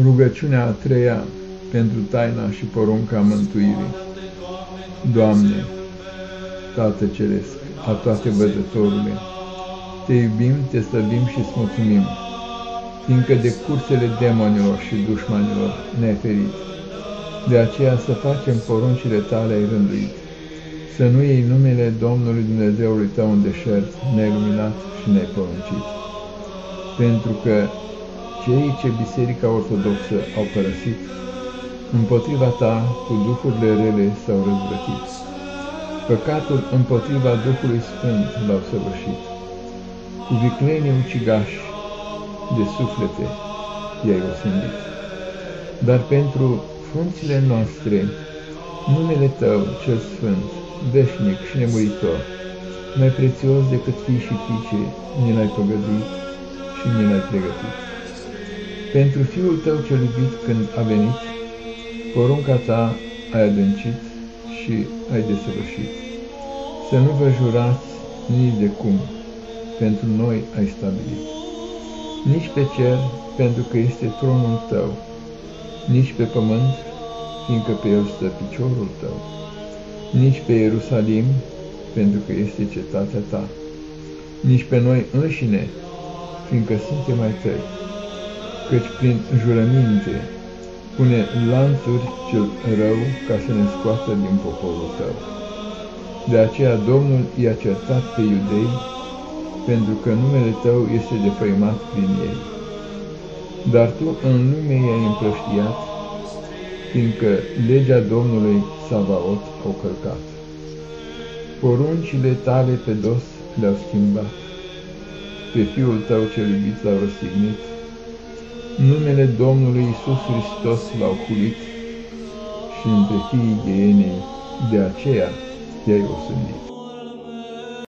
Rugăciunea a treia pentru taina și porunca mântuirii. Doamne, Tată Ceresc, a toate văzătorule, Te iubim, Te slăbim și îți mulțumim, fiindcă de cursele demonilor și dușmanilor ne-ai ferit. De aceea să facem poruncile Tale ai rânduit, să nu iei numele Domnului Dumnezeului Tău în deșert, ne-ai luminat și ne-ai poruncit. Pentru că cei ce Biserica Ortodoxă au părăsit, împotriva ta cu duhurile rele s-au răzvrătit. Păcatul împotriva Duhului Sfânt l-au săvârșit. Cu viclenii ucigași de suflete i-ai osândit. Dar pentru frunțile noastre, numele Tău, cel Sfânt, veșnic și nemuritor, mai prețios decât fii și fiice, ne l-ai păgăduit și ne l-ai pregătit. Pentru Fiul tău cel iubit când a venit, porunca ta ai adâncit și ai desăvârșit. Să nu vă jurați nici de cum, pentru noi ai stabilit. Nici pe cer, pentru că este tronul tău, nici pe pământ, fiindcă pe el stă piciorul tău, nici pe Ierusalim, pentru că este cetatea ta, nici pe noi înșine, fiindcă suntem mai tăi căci prin jurăminte pune lanțuri cel rău ca să ne scoată din poporul tău. De aceea Domnul i-a certat pe iudei, pentru că numele tău este defăimat prin ei. Dar tu în lume i-ai împrăștiat, fiindcă legea Domnului Savaot o călcat. Poruncile tale pe dos le-au schimbat, pe fiul tău cel iubit l-au răstignit, numele Domnului Isus Hristos l-au hulit și între fiii ghienei, de aceea i-ai osândit.